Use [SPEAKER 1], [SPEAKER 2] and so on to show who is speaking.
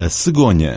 [SPEAKER 1] A cegonha.